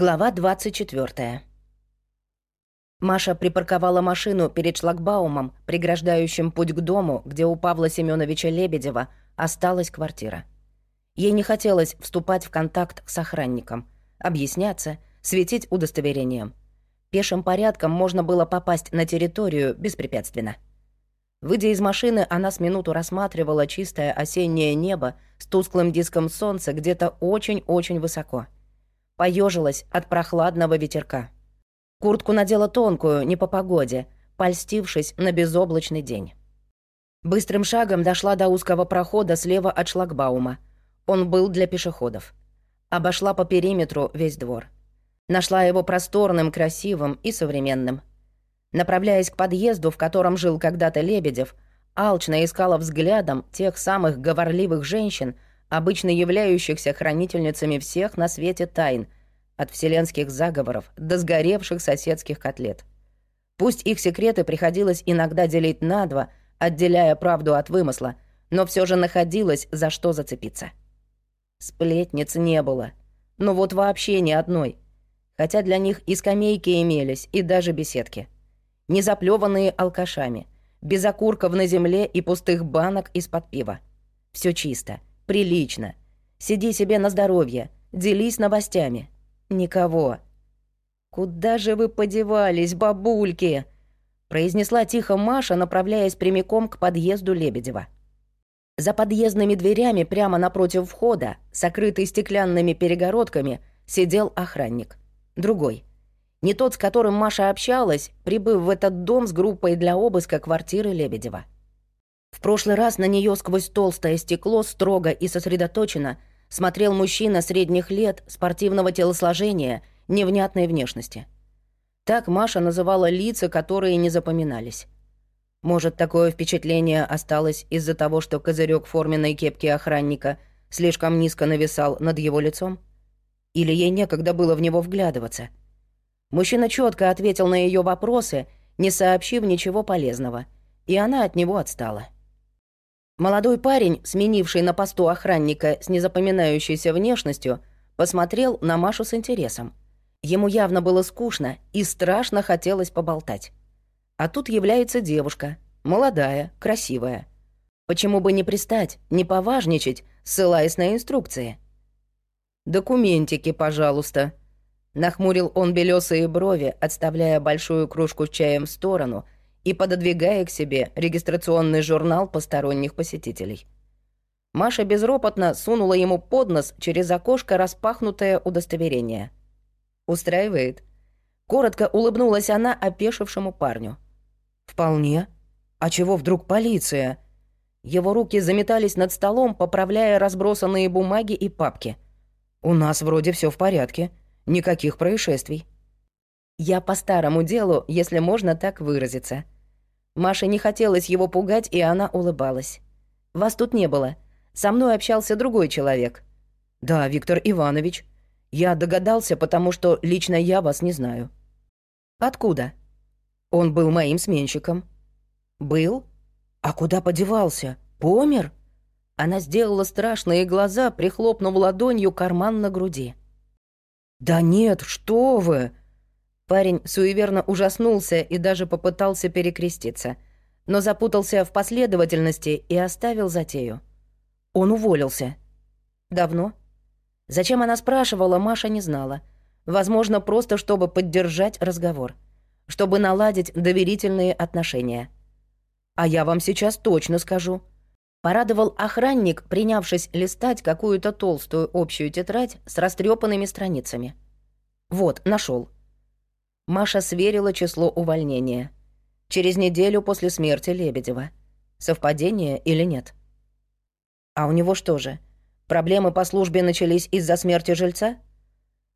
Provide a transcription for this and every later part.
Глава 24. Маша припарковала машину перед шлагбаумом, преграждающим путь к дому, где у Павла Семеновича Лебедева осталась квартира. Ей не хотелось вступать в контакт с охранником, объясняться, светить удостоверением. Пешим порядком можно было попасть на территорию беспрепятственно. Выйдя из машины, она с минуту рассматривала чистое осеннее небо с тусклым диском солнца где-то очень-очень высоко — Поежилась от прохладного ветерка. Куртку надела тонкую, не по погоде, польстившись на безоблачный день. Быстрым шагом дошла до узкого прохода слева от шлагбаума. Он был для пешеходов. Обошла по периметру весь двор. Нашла его просторным, красивым и современным. Направляясь к подъезду, в котором жил когда-то Лебедев, алчно искала взглядом тех самых говорливых женщин, обычно являющихся хранительницами всех на свете тайн, от вселенских заговоров до сгоревших соседских котлет. Пусть их секреты приходилось иногда делить на два, отделяя правду от вымысла, но все же находилось за что зацепиться. Сплетниц не было. Ну вот вообще ни одной. Хотя для них и скамейки имелись, и даже беседки. Не заплеванные алкашами, без окурков на земле и пустых банок из-под пива. Все чисто, Прилично. Сиди себе на здоровье, делись новостями. Никого. «Куда же вы подевались, бабульки?» произнесла тихо Маша, направляясь прямиком к подъезду Лебедева. За подъездными дверями прямо напротив входа, сокрытый стеклянными перегородками, сидел охранник. Другой. Не тот, с которым Маша общалась, прибыв в этот дом с группой для обыска квартиры Лебедева. В прошлый раз на нее сквозь толстое стекло строго и сосредоточенно смотрел мужчина средних лет, спортивного телосложения, невнятной внешности. Так Маша называла лица, которые не запоминались. Может, такое впечатление осталось из-за того, что козырек форменной кепки охранника слишком низко нависал над его лицом? Или ей некогда было в него вглядываться? Мужчина четко ответил на ее вопросы, не сообщив ничего полезного, и она от него отстала. Молодой парень, сменивший на посту охранника с незапоминающейся внешностью, посмотрел на Машу с интересом. Ему явно было скучно и страшно хотелось поболтать. А тут является девушка, молодая, красивая. Почему бы не пристать, не поважничать, ссылаясь на инструкции? «Документики, пожалуйста», — нахмурил он белесые брови, отставляя большую кружку с чаем в сторону — и пододвигая к себе регистрационный журнал посторонних посетителей. Маша безропотно сунула ему под нос через окошко распахнутое удостоверение. «Устраивает?» Коротко улыбнулась она опешившему парню. «Вполне. А чего вдруг полиция?» Его руки заметались над столом, поправляя разбросанные бумаги и папки. «У нас вроде все в порядке. Никаких происшествий». Я по старому делу, если можно так выразиться. Маше не хотелось его пугать, и она улыбалась. «Вас тут не было. Со мной общался другой человек». «Да, Виктор Иванович. Я догадался, потому что лично я вас не знаю». «Откуда?» «Он был моим сменщиком». «Был? А куда подевался? Помер?» Она сделала страшные глаза, прихлопнув ладонью карман на груди. «Да нет, что вы!» Парень суеверно ужаснулся и даже попытался перекреститься, но запутался в последовательности и оставил затею. Он уволился. Давно? Зачем она спрашивала, Маша не знала. Возможно, просто чтобы поддержать разговор. Чтобы наладить доверительные отношения. А я вам сейчас точно скажу. Порадовал охранник, принявшись листать какую-то толстую общую тетрадь с растрепанными страницами. Вот, нашел. Маша сверила число увольнения. Через неделю после смерти Лебедева. Совпадение или нет? А у него что же, проблемы по службе начались из-за смерти жильца?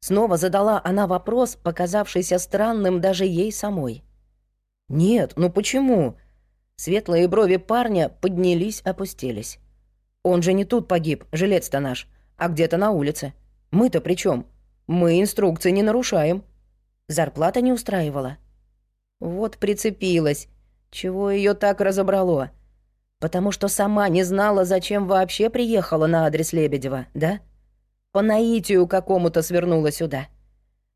Снова задала она вопрос, показавшийся странным даже ей самой. «Нет, ну почему?» Светлые брови парня поднялись, опустились. «Он же не тут погиб, жилец-то наш, а где-то на улице. Мы-то при чем? Мы инструкции не нарушаем». Зарплата не устраивала. Вот прицепилась. Чего ее так разобрало? Потому что сама не знала, зачем вообще приехала на адрес Лебедева, да? По наитию какому-то свернула сюда.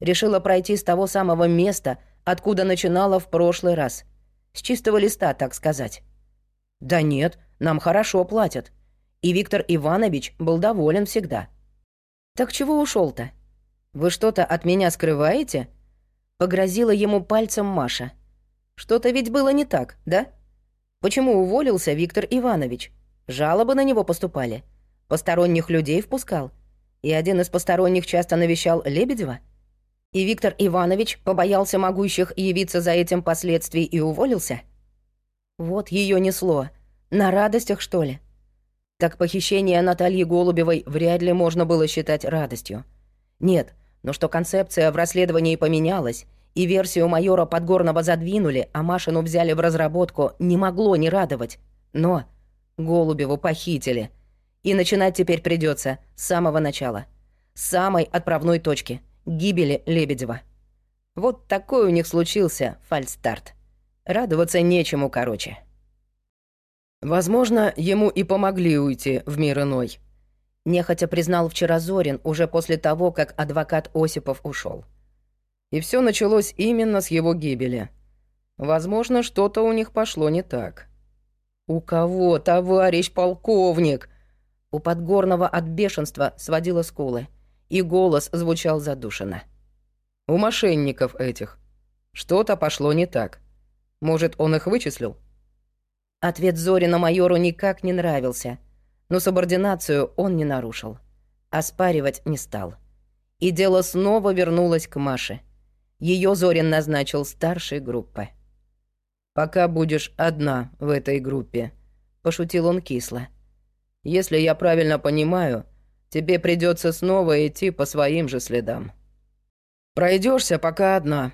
Решила пройти с того самого места, откуда начинала в прошлый раз. С чистого листа, так сказать. Да нет, нам хорошо платят. И Виктор Иванович был доволен всегда. Так чего ушел то Вы что-то от меня скрываете? Погрозила ему пальцем Маша. Что-то ведь было не так, да? Почему уволился Виктор Иванович? Жалобы на него поступали. Посторонних людей впускал. И один из посторонних часто навещал Лебедева. И Виктор Иванович побоялся могущих явиться за этим последствий и уволился? Вот ее несло. На радостях, что ли? Так похищение Натальи Голубевой вряд ли можно было считать радостью. Нет, но что концепция в расследовании поменялась, и версию майора Подгорного задвинули, а Машину взяли в разработку, не могло не радовать. Но Голубеву похитили. И начинать теперь придется с самого начала. С самой отправной точки — гибели Лебедева. Вот такой у них случился фальстарт. Радоваться нечему, короче. Возможно, ему и помогли уйти в мир иной. Нехотя признал вчера Зорин, уже после того, как адвокат Осипов ушел. И все началось именно с его гибели. Возможно, что-то у них пошло не так. «У кого, товарищ полковник?» У Подгорного от бешенства сводило скулы и голос звучал задушенно. «У мошенников этих. Что-то пошло не так. Может, он их вычислил?» Ответ Зорина майору никак не нравился, но субординацию он не нарушил. Оспаривать не стал. И дело снова вернулось к Маше. Ее Зорин назначил старшей группы. «Пока будешь одна в этой группе», — пошутил он кисло. «Если я правильно понимаю, тебе придется снова идти по своим же следам. Пройдешься пока одна.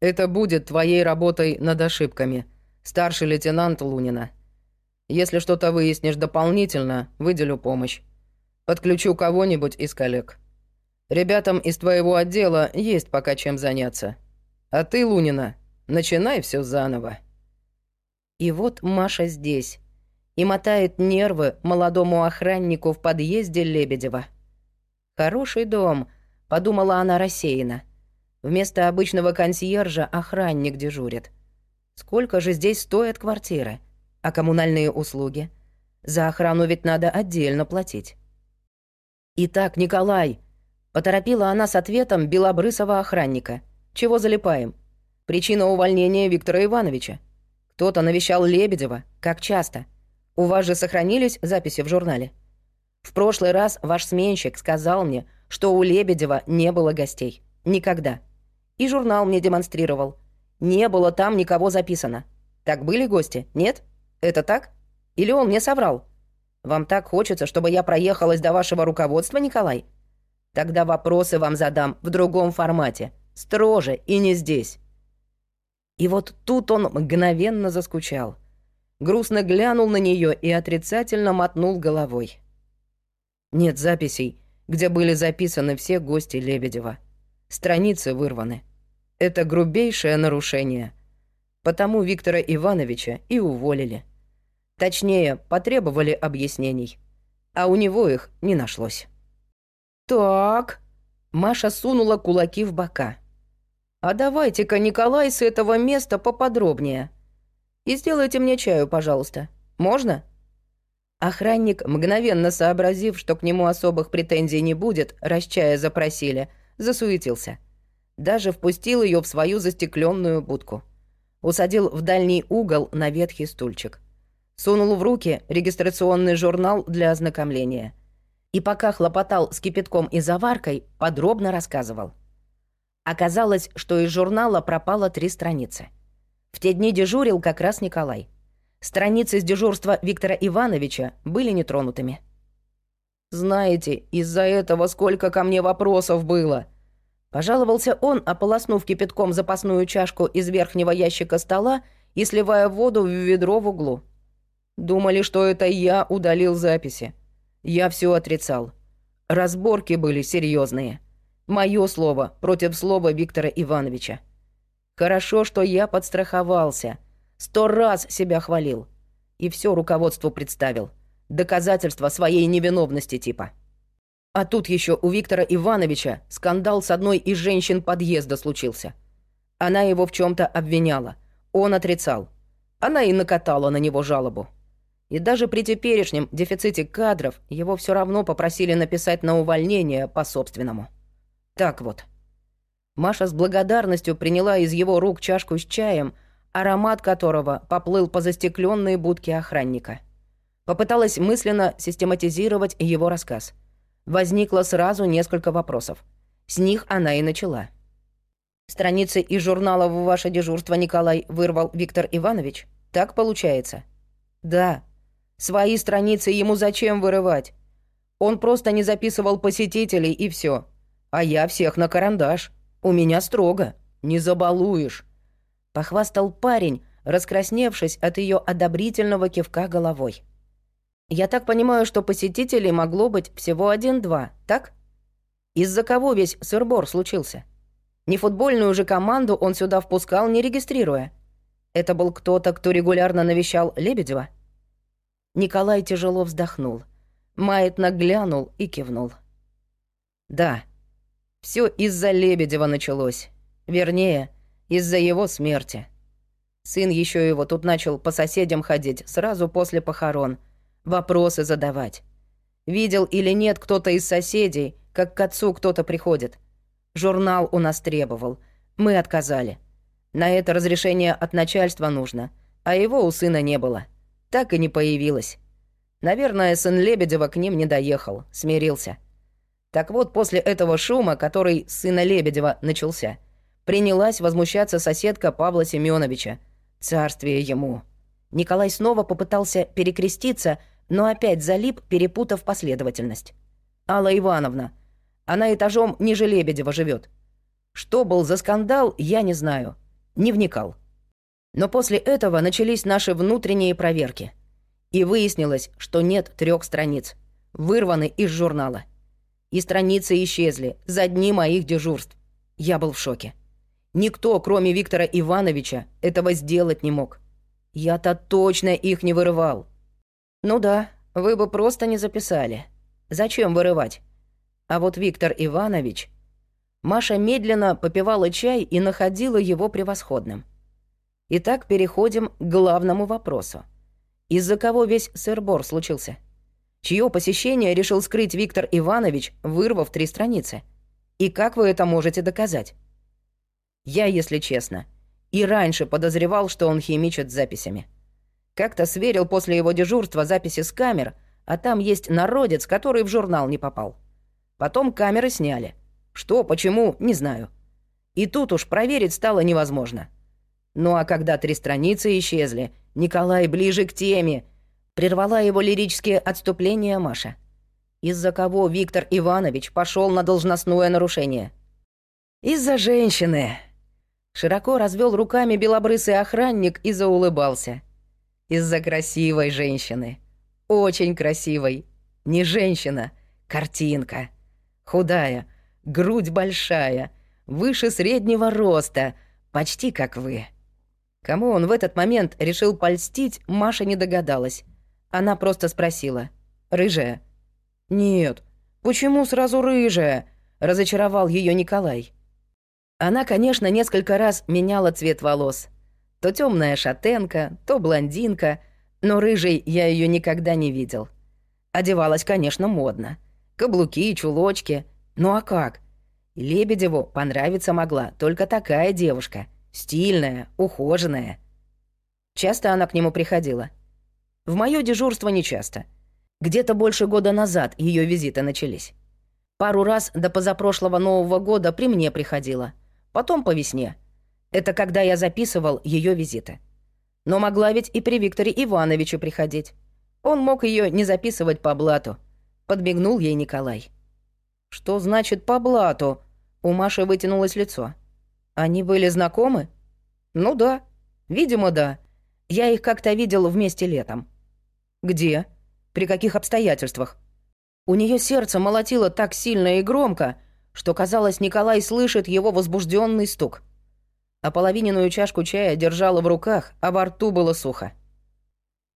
Это будет твоей работой над ошибками, старший лейтенант Лунина. Если что-то выяснишь дополнительно, выделю помощь. Подключу кого-нибудь из коллег. Ребятам из твоего отдела есть пока чем заняться. А ты, Лунина, начинай все заново. И вот Маша здесь, и мотает нервы молодому охраннику в подъезде Лебедева. «Хороший дом», — подумала она рассеянно. Вместо обычного консьержа охранник дежурит. Сколько же здесь стоят квартиры? А коммунальные услуги? За охрану ведь надо отдельно платить. «Итак, Николай», — поторопила она с ответом белобрысого охранника. «Чего залипаем? Причина увольнения Виктора Ивановича. Кто-то навещал Лебедева. Как часто?» У вас же сохранились записи в журнале? В прошлый раз ваш сменщик сказал мне, что у Лебедева не было гостей. Никогда. И журнал мне демонстрировал. Не было там никого записано. Так были гости? Нет? Это так? Или он мне соврал? Вам так хочется, чтобы я проехалась до вашего руководства, Николай? Тогда вопросы вам задам в другом формате. Строже и не здесь. И вот тут он мгновенно заскучал грустно глянул на нее и отрицательно мотнул головой. Нет записей, где были записаны все гости Лебедева. Страницы вырваны. Это грубейшее нарушение. Потому Виктора Ивановича и уволили. Точнее, потребовали объяснений. А у него их не нашлось. «Так...» Маша сунула кулаки в бока. «А давайте-ка, Николай, с этого места поподробнее. И сделайте мне чаю, пожалуйста. Можно?» Охранник, мгновенно сообразив, что к нему особых претензий не будет, раз чая запросили, засуетился. Даже впустил ее в свою застекленную будку. Усадил в дальний угол на ветхий стульчик. Сунул в руки регистрационный журнал для ознакомления. И пока хлопотал с кипятком и заваркой, подробно рассказывал. Оказалось, что из журнала пропало три страницы — в те дни дежурил как раз Николай. Страницы с дежурства Виктора Ивановича были нетронутыми. «Знаете, из-за этого сколько ко мне вопросов было!» Пожаловался он, ополоснув кипятком запасную чашку из верхнего ящика стола и сливая воду в ведро в углу. Думали, что это я удалил записи. Я все отрицал. Разборки были серьезные. Мое слово против слова Виктора Ивановича. Хорошо, что я подстраховался. Сто раз себя хвалил. И все руководству представил. Доказательство своей невиновности типа. А тут еще у Виктора Ивановича скандал с одной из женщин подъезда случился. Она его в чем то обвиняла. Он отрицал. Она и накатала на него жалобу. И даже при теперешнем дефиците кадров его все равно попросили написать на увольнение по собственному. Так вот. Маша с благодарностью приняла из его рук чашку с чаем, аромат которого поплыл по застекленной будке охранника. Попыталась мысленно систематизировать его рассказ. Возникло сразу несколько вопросов. С них она и начала. Страницы из журнала в ваше дежурство Николай вырвал Виктор Иванович? Так получается? Да. Свои страницы ему зачем вырывать? Он просто не записывал посетителей и все. А я всех на карандаш. У меня строго. Не забалуешь. Похвастал парень, раскрасневшись от ее одобрительного кивка головой. Я так понимаю, что посетителей могло быть всего один-два, так? Из-за кого весь сырбор случился? Не футбольную же команду он сюда впускал, не регистрируя. Это был кто-то, кто регулярно навещал Лебедева? Николай тяжело вздохнул. Маятно глянул и кивнул. Да, все из-за Лебедева началось. Вернее, из-за его смерти. Сын еще его тут начал по соседям ходить сразу после похорон — вопросы задавать. Видел или нет кто-то из соседей, как к отцу кто-то приходит. Журнал у нас требовал. Мы отказали. На это разрешение от начальства нужно, а его у сына не было. Так и не появилось. Наверное, сын Лебедева к ним не доехал, смирился. Так вот, после этого шума, который сына Лебедева начался, принялась возмущаться соседка Павла Семеновича. Царствие ему. Николай снова попытался перекреститься, но опять залип, перепутав последовательность. «Алла Ивановна, она этажом ниже Лебедева живет. Что был за скандал, я не знаю. Не вникал. Но после этого начались наши внутренние проверки. И выяснилось, что нет трех страниц. Вырваны из журнала. И страницы исчезли за дни моих дежурств. Я был в шоке. Никто, кроме Виктора Ивановича, этого сделать не мог. Я-то точно их не вырывал. Ну да, вы бы просто не записали. Зачем вырывать? А вот Виктор Иванович... Маша медленно попивала чай и находила его превосходным. Итак, переходим к главному вопросу. Из-за кого весь сырбор случился? Чье посещение решил скрыть Виктор Иванович, вырвав три страницы? И как вы это можете доказать? Я, если честно, и раньше подозревал, что он химичит записями. Как-то сверил после его дежурства записи с камер, а там есть народец, который в журнал не попал. Потом камеры сняли. Что, почему, не знаю. И тут уж проверить стало невозможно. Ну а когда три страницы исчезли, Николай ближе к теме. Прервала его лирические отступления Маша. Из-за кого Виктор Иванович пошел на должностное нарушение? Из-за женщины, Широко развел руками белобрысый охранник и заулыбался. Из-за красивой женщины. Очень красивой. Не женщина, картинка. Худая, грудь большая, выше среднего роста, почти как вы. Кому он в этот момент решил польстить, Маша не догадалась. Она просто спросила. «Рыжая?» «Нет. Почему сразу рыжая?» — разочаровал ее Николай. Она, конечно, несколько раз меняла цвет волос. То темная шатенка, то блондинка, но рыжей я ее никогда не видел. Одевалась, конечно, модно. Каблуки, чулочки. Ну а как? Лебедеву понравиться могла только такая девушка. Стильная, ухоженная. Часто она к нему приходила. В моё дежурство нечасто. Где-то больше года назад ее визиты начались. Пару раз до позапрошлого Нового года при мне приходила — потом по весне. Это когда я записывал ее визиты. Но могла ведь и при Викторе Ивановиче приходить. Он мог ее не записывать по блату. Подбегнул ей Николай. «Что значит по блату?» У Маши вытянулось лицо. «Они были знакомы?» «Ну да. Видимо, да. Я их как-то видел вместе летом». «Где? При каких обстоятельствах?» У нее сердце молотило так сильно и громко, что, казалось, Николай слышит его возбужденный стук. А половиненную чашку чая держала в руках, а во рту было сухо.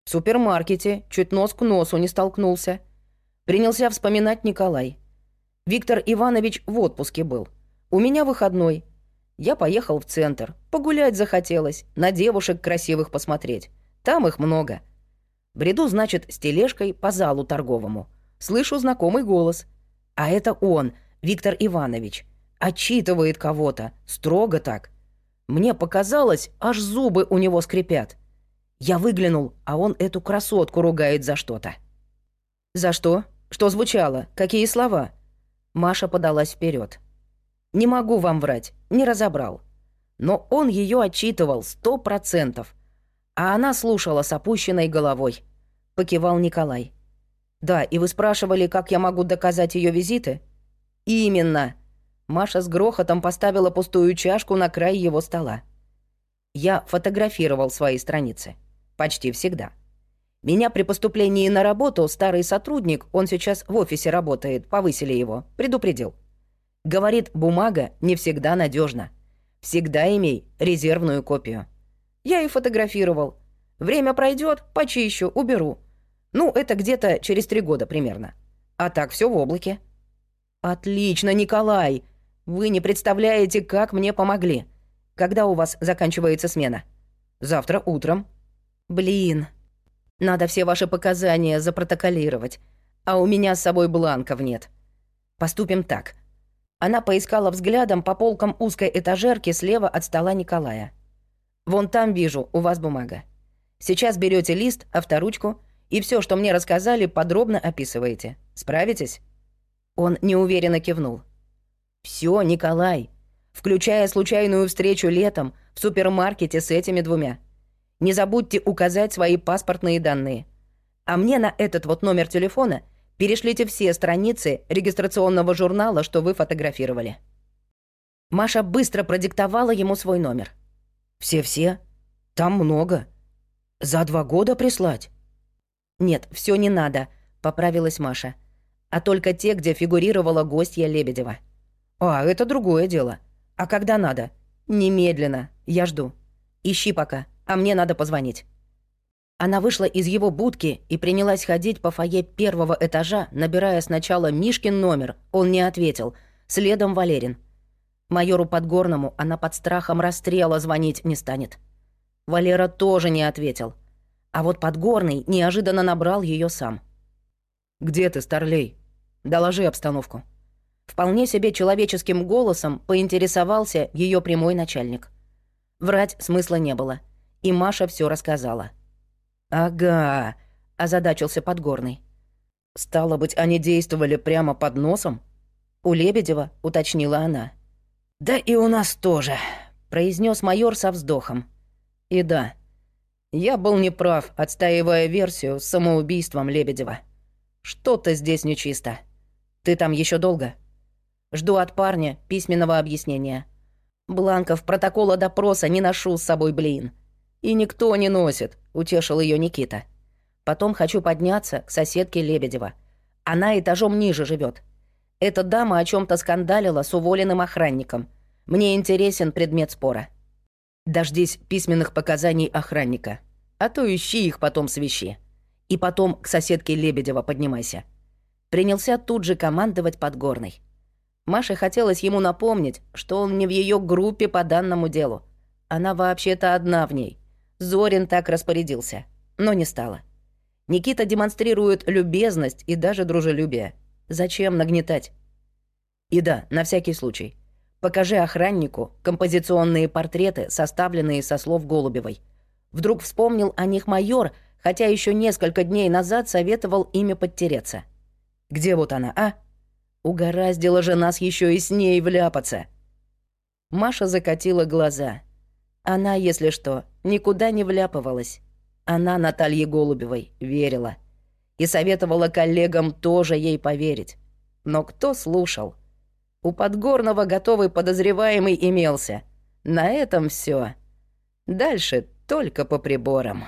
В супермаркете чуть нос к носу не столкнулся. Принялся вспоминать Николай. Виктор Иванович в отпуске был. У меня выходной. Я поехал в центр. Погулять захотелось, на девушек красивых посмотреть. Там их много. Бреду, значит, с тележкой по залу торговому. Слышу знакомый голос. А это он, Виктор Иванович. Отчитывает кого-то. Строго так. Мне показалось, аж зубы у него скрипят. Я выглянул, а он эту красотку ругает за что-то. «За что? Что звучало? Какие слова?» Маша подалась вперед. «Не могу вам врать, не разобрал. Но он ее отчитывал сто процентов, а она слушала с опущенной головой. Покивал Николай. «Да, и вы спрашивали, как я могу доказать ее визиты?» «Именно!» Маша с грохотом поставила пустую чашку на край его стола. Я фотографировал свои страницы. Почти всегда. Меня при поступлении на работу старый сотрудник, он сейчас в офисе работает, повысили его, предупредил. Говорит, бумага не всегда надежна. Всегда имей резервную копию. Я и фотографировал. Время пройдет, почищу, уберу. Ну, это где-то через три года примерно. А так все в облаке. Отлично, Николай. Вы не представляете, как мне помогли. Когда у вас заканчивается смена? Завтра утром. Блин. Надо все ваши показания запротоколировать. А у меня с собой бланков нет. Поступим так. Она поискала взглядом по полкам узкой этажерки слева от стола Николая. «Вон там вижу, у вас бумага. Сейчас берете лист, авторучку, и все, что мне рассказали, подробно описываете. Справитесь?» Он неуверенно кивнул. Все, Николай, включая случайную встречу летом в супермаркете с этими двумя. Не забудьте указать свои паспортные данные. А мне на этот вот номер телефона перешлите все страницы регистрационного журнала, что вы фотографировали». Маша быстро продиктовала ему свой номер. «Все-все? Там много. За два года прислать?» «Нет, все не надо», — поправилась Маша. «А только те, где фигурировала гостья Лебедева». «А, это другое дело. А когда надо?» «Немедленно. Я жду. Ищи пока, а мне надо позвонить». Она вышла из его будки и принялась ходить по фойе первого этажа, набирая сначала Мишкин номер, он не ответил, следом Валерин. Майору Подгорному она под страхом расстрела звонить не станет. Валера тоже не ответил. А вот Подгорный неожиданно набрал ее сам. «Где ты, Старлей? Доложи обстановку». Вполне себе человеческим голосом поинтересовался ее прямой начальник. Врать смысла не было, и Маша все рассказала. «Ага», — озадачился Подгорный. «Стало быть, они действовали прямо под носом?» «У Лебедева», — уточнила она. «Да и у нас тоже», — произнес майор со вздохом. «И да, я был неправ, отстаивая версию с самоубийством Лебедева. Что-то здесь нечисто. Ты там еще долго?» Жду от парня письменного объяснения. Бланков протокола допроса не ношу с собой, блин. И никто не носит, утешил ее Никита. Потом хочу подняться к соседке Лебедева. Она этажом ниже живет. Эта дама о чем то скандалила с уволенным охранником. Мне интересен предмет спора. Дождись письменных показаний охранника. А то ищи их потом свищи. И потом к соседке Лебедева поднимайся. Принялся тут же командовать Подгорной. Маше хотелось ему напомнить, что он не в ее группе по данному делу. Она вообще-то одна в ней. Зорин так распорядился, но не стала. Никита демонстрирует любезность и даже дружелюбие. Зачем нагнетать? И да, на всякий случай. Покажи охраннику композиционные портреты, составленные со слов Голубевой. Вдруг вспомнил о них майор, хотя еще несколько дней назад советовал ими подтереться. Где вот она, а? Угораздило же нас еще и с ней вляпаться. Маша закатила глаза. Она, если что, никуда не вляпывалась. Она Наталье Голубевой верила. И советовала коллегам тоже ей поверить. Но кто слушал? У Подгорного готовый подозреваемый имелся. На этом все. Дальше только по приборам.